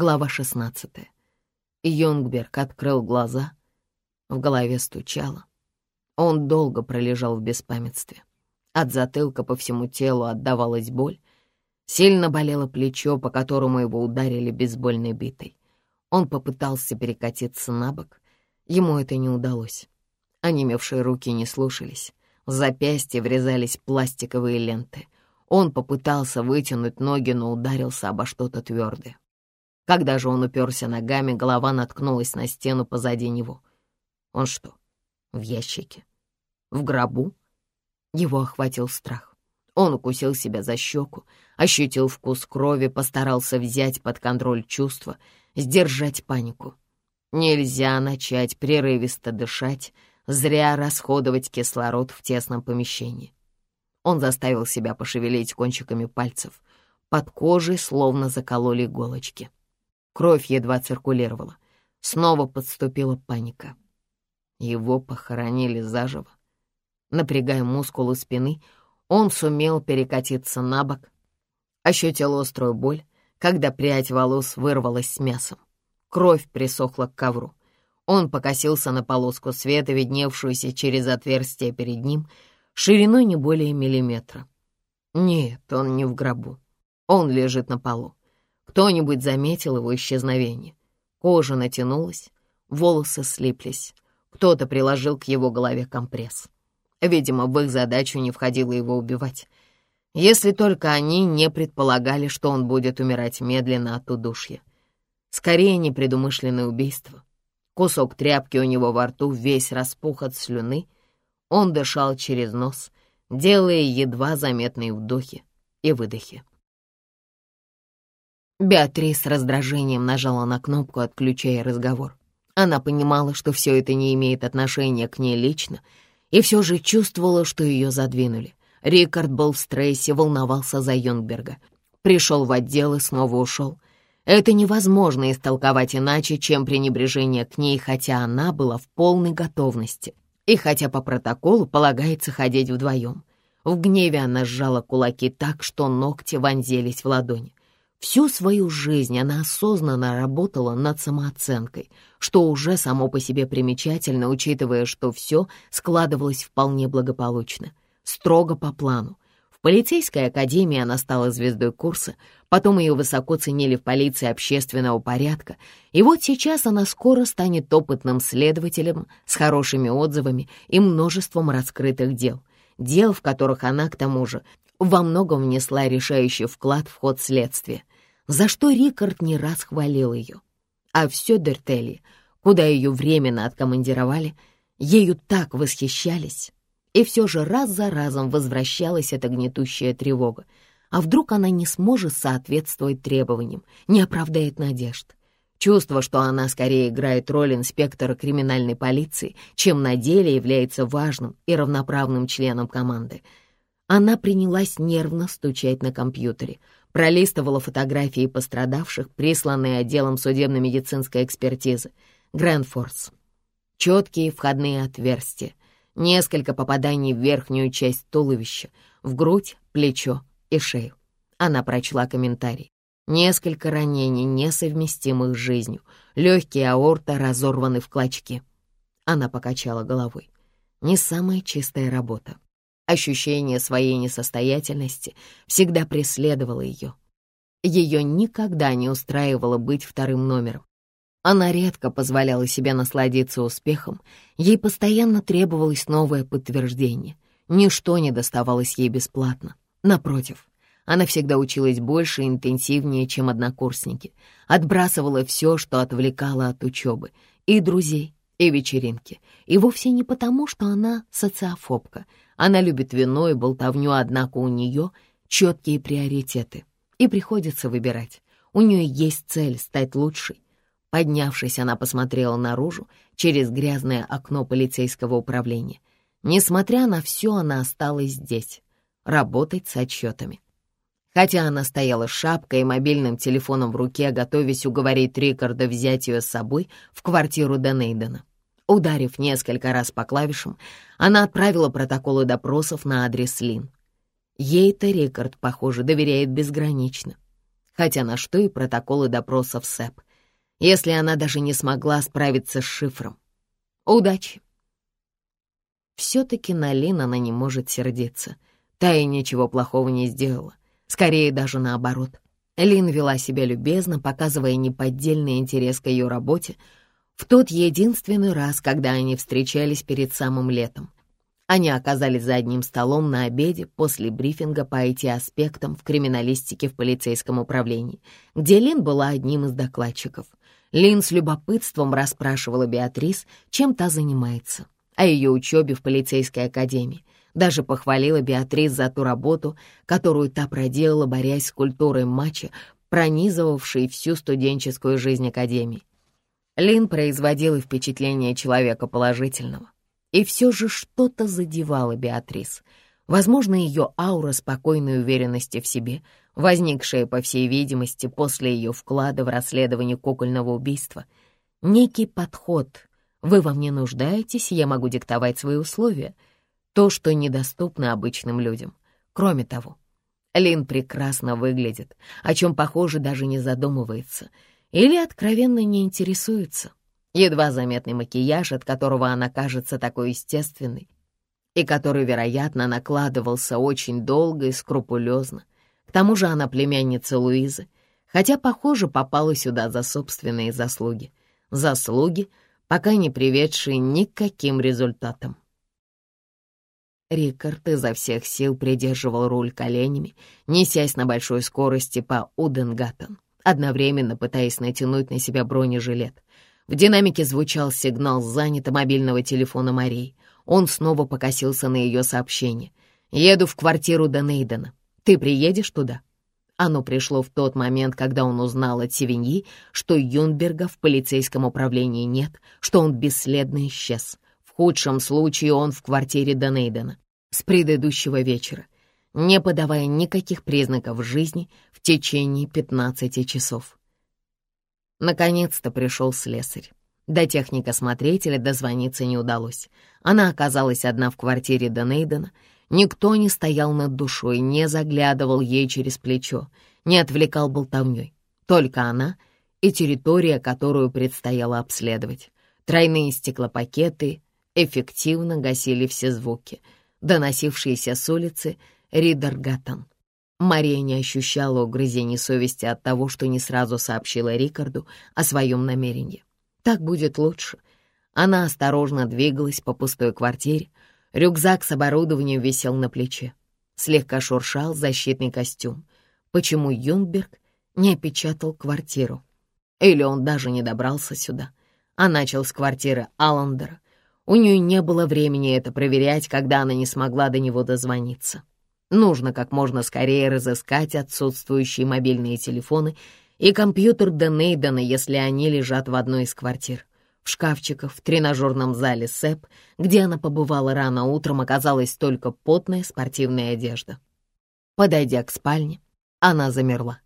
Глава 16. Юнгберг открыл глаза. В голове стучало. Он долго пролежал в беспамятстве. От затылка по всему телу отдавалась боль. Сильно болело плечо, по которому его ударили бейсбольной битой. Он попытался перекатиться на бок. Ему это не удалось. Онемевшие руки не слушались. В запястье врезались пластиковые ленты. Он попытался вытянуть ноги, но ударился обо что-то твердое. Когда же он уперся ногами, голова наткнулась на стену позади него. Он что, в ящике? В гробу? Его охватил страх. Он укусил себя за щеку, ощутил вкус крови, постарался взять под контроль чувства, сдержать панику. Нельзя начать прерывисто дышать, зря расходовать кислород в тесном помещении. Он заставил себя пошевелить кончиками пальцев. Под кожей словно закололи иголочки. Кровь едва циркулировала. Снова подступила паника. Его похоронили заживо. Напрягая мускулы спины, он сумел перекатиться на бок, ощутил острую боль, когда прядь волос вырвалась с мясом. Кровь присохла к ковру. Он покосился на полоску света, видневшуюся через отверстие перед ним, шириной не более миллиметра. Нет, он не в гробу. Он лежит на полу. Кто-нибудь заметил его исчезновение. Кожа натянулась, волосы слиплись. Кто-то приложил к его голове компресс. Видимо, в их задачу не входило его убивать. Если только они не предполагали, что он будет умирать медленно от удушья. Скорее, непредумышленное убийство. Кусок тряпки у него во рту, весь распух от слюны. Он дышал через нос, делая едва заметные вдохи и выдохи. Беатрис с раздражением нажала на кнопку, отключая разговор. Она понимала, что все это не имеет отношения к ней лично, и все же чувствовала, что ее задвинули. Рикард был в стрессе, волновался за Юнгберга. Пришел в отдел и снова ушел. Это невозможно истолковать иначе, чем пренебрежение к ней, хотя она была в полной готовности. И хотя по протоколу полагается ходить вдвоем. В гневе она сжала кулаки так, что ногти вонзились в ладони. Всю свою жизнь она осознанно работала над самооценкой, что уже само по себе примечательно, учитывая, что все складывалось вполне благополучно, строго по плану. В полицейской академии она стала звездой курса, потом ее высоко ценили в полиции общественного порядка, и вот сейчас она скоро станет опытным следователем с хорошими отзывами и множеством раскрытых дел, дел, в которых она, к тому же, во многом внесла решающий вклад в ход следствия за что Рикард не раз хвалил ее. А все Дертели, куда ее временно откомандировали, ею так восхищались. И все же раз за разом возвращалась эта гнетущая тревога. А вдруг она не сможет соответствовать требованиям, не оправдает надежд? Чувство, что она скорее играет роль инспектора криминальной полиции, чем на деле является важным и равноправным членом команды. Она принялась нервно стучать на компьютере — пролистывала фотографии пострадавших, присланные отделом судебно-медицинской экспертизы. Грандфорс. Четкие входные отверстия, несколько попаданий в верхнюю часть туловища, в грудь, плечо и шею. Она прочла комментарий. Несколько ранений, несовместимых с жизнью. Легкие аорта разорваны в клочки. Она покачала головой. Не самая чистая работа. Ощущение своей несостоятельности всегда преследовало ее. Ее никогда не устраивало быть вторым номером. Она редко позволяла себе насладиться успехом, ей постоянно требовалось новое подтверждение. Ничто не доставалось ей бесплатно. Напротив, она всегда училась больше и интенсивнее, чем однокурсники, отбрасывала все, что отвлекало от учебы, и друзей, и вечеринки, и вовсе не потому, что она социофобка, она любит вино и болтовню, однако у нее четкие приоритеты. И приходится выбирать. У нее есть цель стать лучшей. Поднявшись, она посмотрела наружу через грязное окно полицейского управления. Несмотря на все, она осталась здесь, работать с отчетами. Хотя она стояла шапкой и мобильным телефоном в руке, готовясь уговорить Рикарда взять ее с собой в квартиру Денейдена. Ударив несколько раз по клавишам, она отправила протоколы допросов на адрес Лин. Ей-то Рикард, похоже, доверяет безгранично. хотя на что и протоколы допросов СЭП, если она даже не смогла справиться с шифром. Удачи! Все-таки на Лин она не может сердиться. Та и ничего плохого не сделала. Скорее даже наоборот. Лин вела себя любезно, показывая неподдельный интерес к ее работе, в тот единственный раз, когда они встречались перед самым летом. Они оказались за одним столом на обеде после брифинга по IT-аспектам в криминалистике в полицейском управлении, где Лин была одним из докладчиков. Лин с любопытством расспрашивала Беатрис, чем та занимается, о ее учебе в полицейской академии. Даже похвалила Беатрис за ту работу, которую та проделала, борясь с культурой матча, пронизывавшей всю студенческую жизнь академии. Лин производила впечатление человека положительного. И все же что-то задевало Беатрис. Возможно, ее аура спокойной уверенности в себе, возникшая, по всей видимости, после ее вклада в расследование кукольного убийства. Некий подход. Вы во мне нуждаетесь, я могу диктовать свои условия. То, что недоступно обычным людям. Кроме того, Лин прекрасно выглядит, о чем, похоже, даже не задумывается. Или откровенно не интересуется. Едва заметный макияж, от которого она кажется такой естественной, и который, вероятно, накладывался очень долго и скрупулезно. К тому же она племянница Луизы, хотя, похоже, попала сюда за собственные заслуги. Заслуги, пока не приведшие никаким результатам. Рикард изо всех сил придерживал руль коленями, несясь на большой скорости по Уденгаттен, одновременно пытаясь натянуть на себя бронежилет. В динамике звучал сигнал занятого мобильного телефона Марии. Он снова покосился на ее сообщение. «Еду в квартиру Денейдена. Ты приедешь туда?» Оно пришло в тот момент, когда он узнал от Севиньи, что Юнберга в полицейском управлении нет, что он бесследно исчез. В худшем случае он в квартире Денейдена с предыдущего вечера, не подавая никаких признаков жизни в течение 15 часов. Наконец-то пришел слесарь. До техника-смотрителя дозвониться не удалось. Она оказалась одна в квартире Донейдена. Никто не стоял над душой, не заглядывал ей через плечо, не отвлекал болтовней. Только она и территория, которую предстояло обследовать. Тройные стеклопакеты эффективно гасили все звуки, доносившиеся с улицы Ридергаттен. Мария не ощущала угрызений совести от того, что не сразу сообщила Рикарду о своем намерении. Так будет лучше. Она осторожно двигалась по пустой квартире. Рюкзак с оборудованием висел на плече. Слегка шуршал защитный костюм. Почему Юнберг не опечатал квартиру? Или он даже не добрался сюда, а начал с квартиры Аллендера. У нее не было времени это проверять, когда она не смогла до него дозвониться. Нужно как можно скорее разыскать отсутствующие мобильные телефоны и компьютер Денейдена, если они лежат в одной из квартир. В шкафчиках в тренажерном зале СЭП, где она побывала рано утром, оказалась только потная спортивная одежда. Подойдя к спальне, она замерла.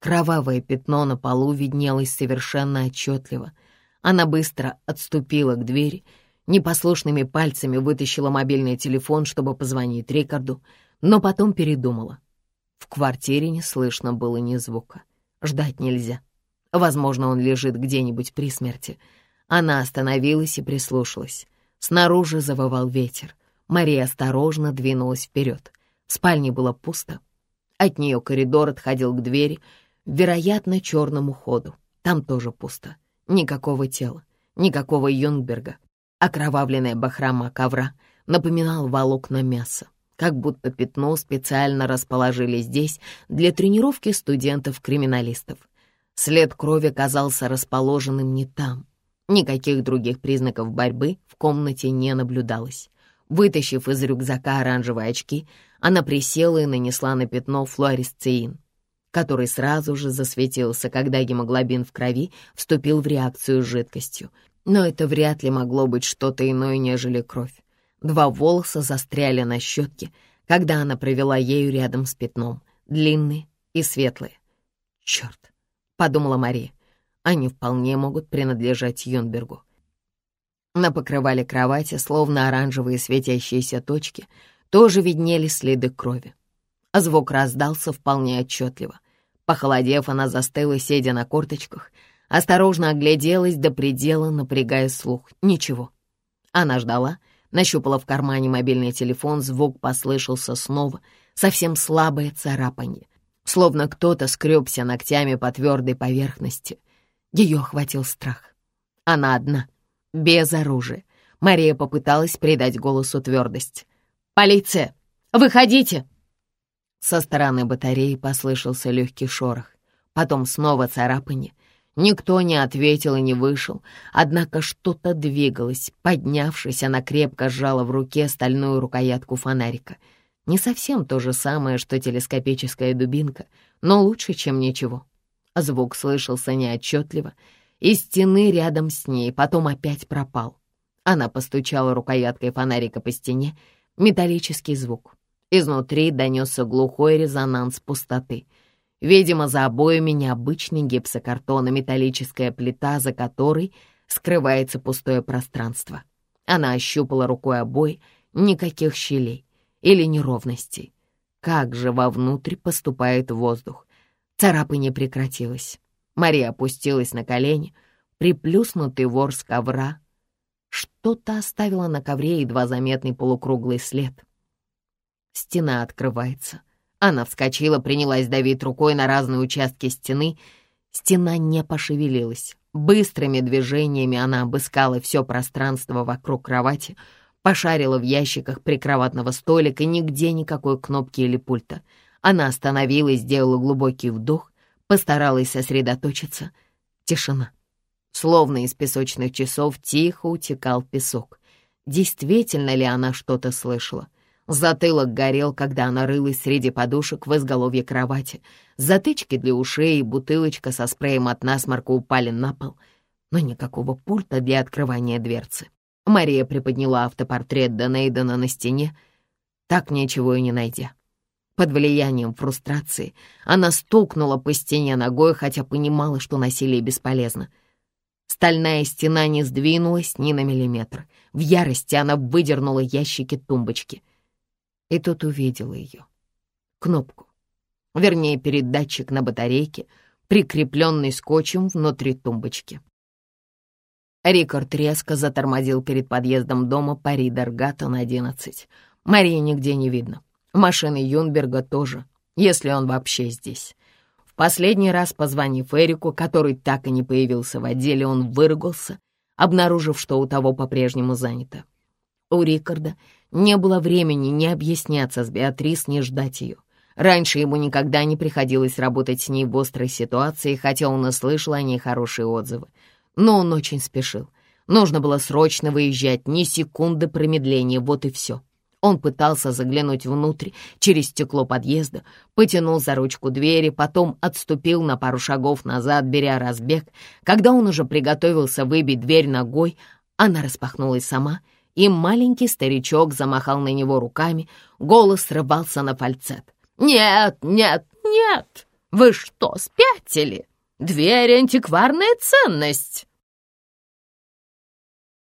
Кровавое пятно на полу виднелось совершенно отчетливо. Она быстро отступила к двери, непослушными пальцами вытащила мобильный телефон, чтобы позвонить Рикарду, но потом передумала. В квартире не слышно было ни звука. Ждать нельзя. Возможно, он лежит где-нибудь при смерти. Она остановилась и прислушалась. Снаружи завывал ветер. Мария осторожно двинулась вперед. В спальне было пусто. От нее коридор отходил к двери, вероятно, черному ходу. Там тоже пусто. Никакого тела, никакого Юнгберга. Окровавленная бахрома ковра напоминал волокна мяса как будто пятно специально расположили здесь для тренировки студентов-криминалистов. След крови казался расположенным не там. Никаких других признаков борьбы в комнате не наблюдалось. Вытащив из рюкзака оранжевые очки, она присела и нанесла на пятно флуоресцеин, который сразу же засветился, когда гемоглобин в крови вступил в реакцию с жидкостью. Но это вряд ли могло быть что-то иное, нежели кровь. Два волоса застряли на щетке, когда она провела ею рядом с пятном, длинные и светлые. «Черт!» — подумала Мария. «Они вполне могут принадлежать Юнбергу». На покрывале кровати, словно оранжевые светящиеся точки, тоже виднелись следы крови. А звук раздался вполне отчетливо. Похолодев, она застыла, сидя на корточках, осторожно огляделась до предела, напрягая слух. Ничего. Она ждала, нащупала в кармане мобильный телефон, звук послышался снова, совсем слабое царапанье, словно кто-то скребся ногтями по твердой поверхности. Ее охватил страх. Она одна, без оружия. Мария попыталась придать голосу твердость. «Полиция! Выходите!» Со стороны батареи послышался легкий шорох. Потом снова царапанье. Никто не ответил и не вышел, однако что-то двигалось. Поднявшись, она крепко сжала в руке стальную рукоятку фонарика. Не совсем то же самое, что телескопическая дубинка, но лучше, чем ничего. Звук слышался неотчетливо, из стены рядом с ней, потом опять пропал. Она постучала рукояткой фонарика по стене, металлический звук. Изнутри донесся глухой резонанс пустоты. Видимо, за обоями необычный гипсокартон и металлическая плита, за которой скрывается пустое пространство. Она ощупала рукой обои, никаких щелей или неровностей. Как же вовнутрь поступает воздух? Царапание прекратилось. Мария опустилась на колени, приплюснутый ворс ковра. Что-то оставила на ковре едва заметный полукруглый след. Стена открывается. Она вскочила, принялась давить рукой на разные участки стены. Стена не пошевелилась. Быстрыми движениями она обыскала все пространство вокруг кровати, пошарила в ящиках прикроватного столика, нигде никакой кнопки или пульта. Она остановилась, сделала глубокий вдох, постаралась сосредоточиться. Тишина. Словно из песочных часов тихо утекал песок. Действительно ли она что-то слышала? Затылок горел, когда она рылась среди подушек в изголовье кровати. Затычки для ушей и бутылочка со спреем от насморка упали на пол, но никакого пульта для открывания дверцы. Мария приподняла автопортрет Донейдена на стене, так ничего и не найдя. Под влиянием фрустрации она стукнула по стене ногой, хотя понимала, что насилие бесполезно. Стальная стена не сдвинулась ни на миллиметр. В ярости она выдернула ящики тумбочки. И тут увидела ее. Кнопку. Вернее, передатчик на батарейке, прикрепленный скотчем внутри тумбочки. Рикард резко затормозил перед подъездом дома Пари Даргаттон 11. Марии нигде не видно. Машины Юнберга тоже, если он вообще здесь. В последний раз, позвонив Эрику, который так и не появился в отделе, он выругался, обнаружив, что у того по-прежнему занято. У Рикарда не было времени ни объясняться с Беатрис, ни ждать ее. Раньше ему никогда не приходилось работать с ней в острой ситуации, хотя он и слышал о ней хорошие отзывы. Но он очень спешил. Нужно было срочно выезжать, ни секунды промедления, вот и все. Он пытался заглянуть внутрь через стекло подъезда, потянул за ручку двери, потом отступил на пару шагов назад, беря разбег. Когда он уже приготовился выбить дверь ногой, она распахнулась сама, и маленький старичок замахал на него руками, голос срывался на фальцет. «Нет, нет, нет! Вы что, спятили? Дверь — антикварная ценность!»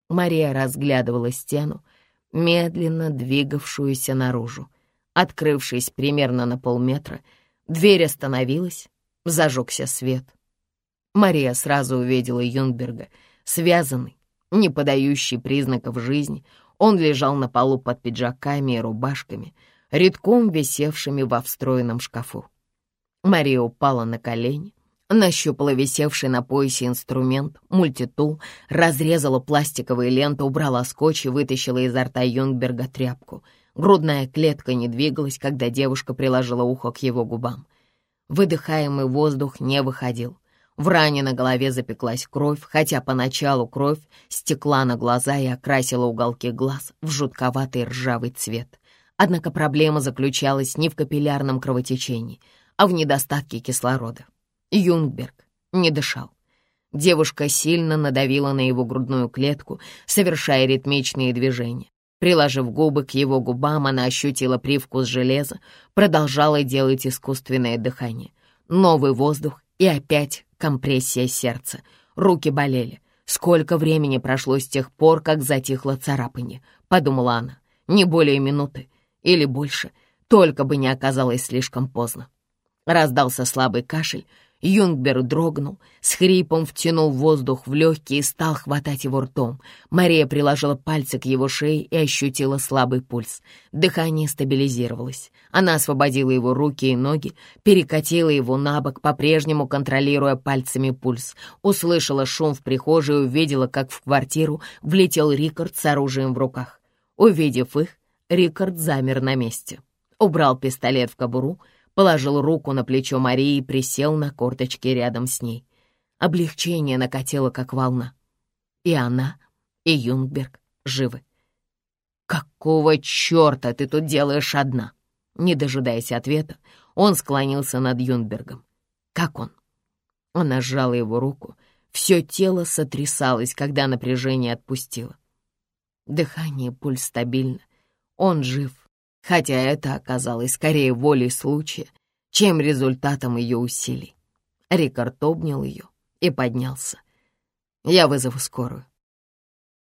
Мария разглядывала стену, медленно двигавшуюся наружу. Открывшись примерно на полметра, дверь остановилась, зажегся свет. Мария сразу увидела Юнберга, связанный, не подающий признаков жизни. Он лежал на полу под пиджаками и рубашками, редком висевшими во встроенном шкафу. Мария упала на колени, Нащупала висевший на поясе инструмент, мультитул, разрезала пластиковые ленты, убрала скотч и вытащила изо рта Юнгберга тряпку. Грудная клетка не двигалась, когда девушка приложила ухо к его губам. Выдыхаемый воздух не выходил. В ране на голове запеклась кровь, хотя поначалу кровь стекла на глаза и окрасила уголки глаз в жутковатый ржавый цвет. Однако проблема заключалась не в капиллярном кровотечении, а в недостатке кислорода. Юнгберг не дышал. Девушка сильно надавила на его грудную клетку, совершая ритмичные движения. Приложив губы к его губам, она ощутила привкус железа, продолжала делать искусственное дыхание. Новый воздух и опять компрессия сердца. Руки болели. Сколько времени прошло с тех пор, как затихло царапанье, подумала она. Не более минуты или больше, только бы не оказалось слишком поздно. Раздался слабый кашель, Юнгберг дрогнул, с хрипом втянул воздух в легкие и стал хватать его ртом. Мария приложила пальцы к его шее и ощутила слабый пульс. Дыхание стабилизировалось. Она освободила его руки и ноги, перекатила его на бок, по-прежнему контролируя пальцами пульс. Услышала шум в прихожей и увидела, как в квартиру влетел Рикард с оружием в руках. Увидев их, Рикард замер на месте. Убрал пистолет в кобуру — положил руку на плечо Марии и присел на корточки рядом с ней. Облегчение накатило, как волна. И она, и Юнгберг живы. «Какого черта ты тут делаешь одна?» Не дожидаясь ответа, он склонился над Юнбергом. «Как он?» Она сжала его руку. Все тело сотрясалось, когда напряжение отпустило. Дыхание, пульс стабильно. Он жив хотя это оказалось скорее волей случая, чем результатом ее усилий. Рикард обнял ее и поднялся. «Я вызову скорую.